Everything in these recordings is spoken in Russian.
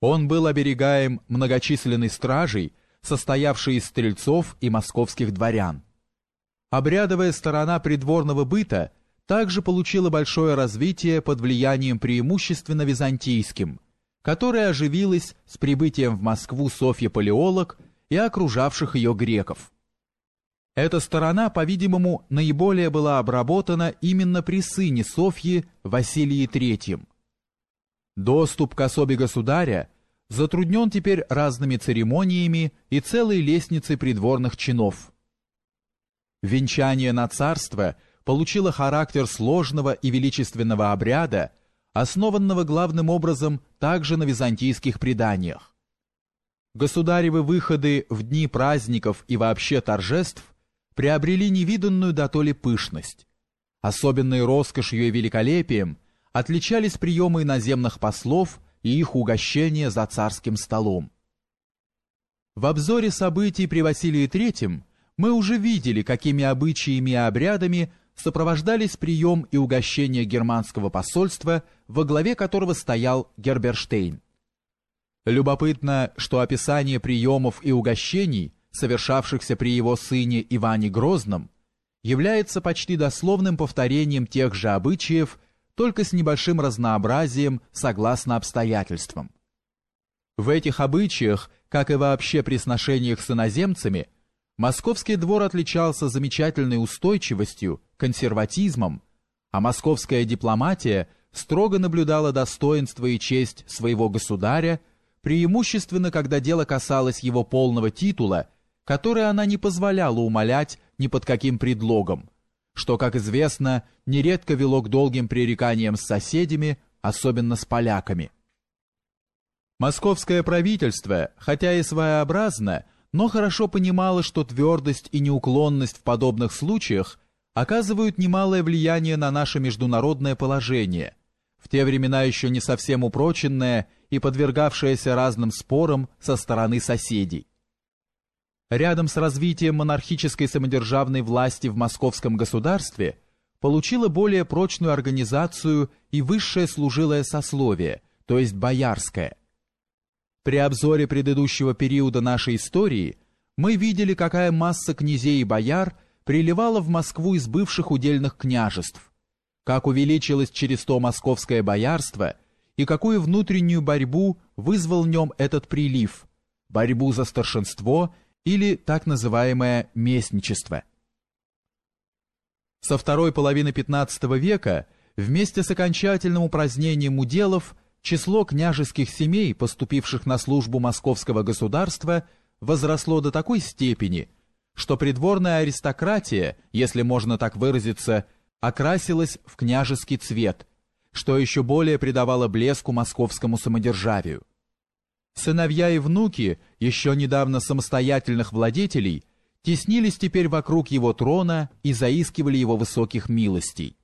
Он был оберегаем многочисленной стражей, состоявшей из стрельцов и московских дворян. Обрядовая сторона придворного быта также получила большое развитие под влиянием преимущественно византийским, которое оживилось с прибытием в Москву Софья Палеолог и окружавших ее греков. Эта сторона, по-видимому, наиболее была обработана именно при сыне Софьи Василии III. Доступ к особе государя затруднен теперь разными церемониями и целой лестницей придворных чинов. Венчание на царство получило характер сложного и величественного обряда, основанного главным образом также на византийских преданиях. Государевы выходы в дни праздников и вообще торжеств приобрели невиданную дотоле пышность. Особенной роскошью и великолепием отличались приемы иноземных послов и их угощения за царским столом. В обзоре событий при Василии III мы уже видели, какими обычаями и обрядами сопровождались прием и угощение германского посольства, во главе которого стоял Герберштейн. Любопытно, что описание приемов и угощений, совершавшихся при его сыне Иване Грозном, является почти дословным повторением тех же обычаев, только с небольшим разнообразием согласно обстоятельствам. В этих обычаях, как и вообще при сношениях с иноземцами, московский двор отличался замечательной устойчивостью, консерватизмом, а московская дипломатия строго наблюдала достоинство и честь своего государя, преимущественно когда дело касалось его полного титула, который она не позволяла умолять ни под каким предлогом, что, как известно, нередко вело к долгим пререканиям с соседями, особенно с поляками. Московское правительство, хотя и своеобразно, но хорошо понимало, что твердость и неуклонность в подобных случаях оказывают немалое влияние на наше международное положение, в те времена еще не совсем упроченное и подвергавшееся разным спорам со стороны соседей. Рядом с развитием монархической самодержавной власти в московском государстве получила более прочную организацию и высшее служилое сословие, то есть боярское. При обзоре предыдущего периода нашей истории мы видели, какая масса князей и бояр приливала в Москву из бывших удельных княжеств, как увеличилось через то московское боярство и какую внутреннюю борьбу вызвал в нем этот прилив, борьбу за старшинство или так называемое местничество. Со второй половины XV века вместе с окончательным упразднением уделов число княжеских семей, поступивших на службу московского государства, возросло до такой степени, что придворная аристократия, если можно так выразиться, окрасилась в княжеский цвет, что еще более придавало блеску московскому самодержавию. Сыновья и внуки еще недавно самостоятельных владетелей теснились теперь вокруг его трона и заискивали его высоких милостей.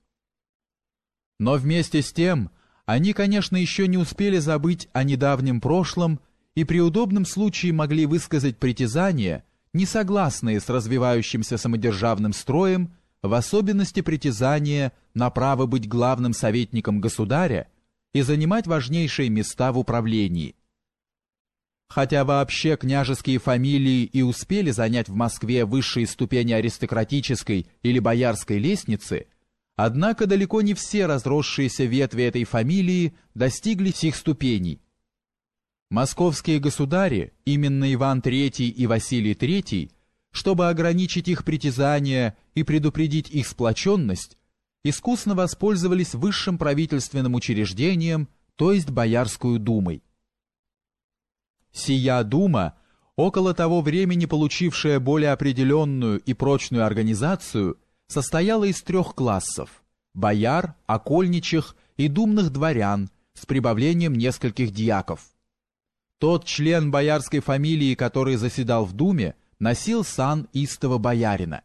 Но вместе с тем они, конечно, еще не успели забыть о недавнем прошлом и при удобном случае могли высказать притязания, не согласные с развивающимся самодержавным строем, в особенности притязания на право быть главным советником государя и занимать важнейшие места в управлении. Хотя вообще княжеские фамилии и успели занять в Москве высшие ступени аристократической или боярской лестницы – Однако далеко не все разросшиеся ветви этой фамилии достигли сих ступеней. Московские государи, именно Иван III и Василий III, чтобы ограничить их притязания и предупредить их сплоченность, искусно воспользовались высшим правительственным учреждением, то есть Боярскую думой. Сия дума, около того времени получившая более определенную и прочную организацию – состояла из трех классов – бояр, окольничих и думных дворян с прибавлением нескольких дьяков. Тот член боярской фамилии, который заседал в думе, носил сан истого боярина.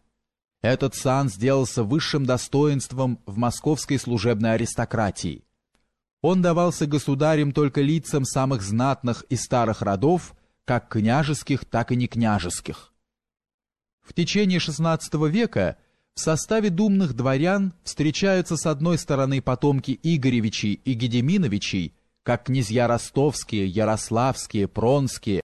Этот сан сделался высшим достоинством в московской служебной аристократии. Он давался государем только лицам самых знатных и старых родов, как княжеских, так и некняжеских. В течение XVI века – в составе думных дворян встречаются с одной стороны потомки Игоревичей и Гедеминовичей, как князья ростовские, ярославские, пронские,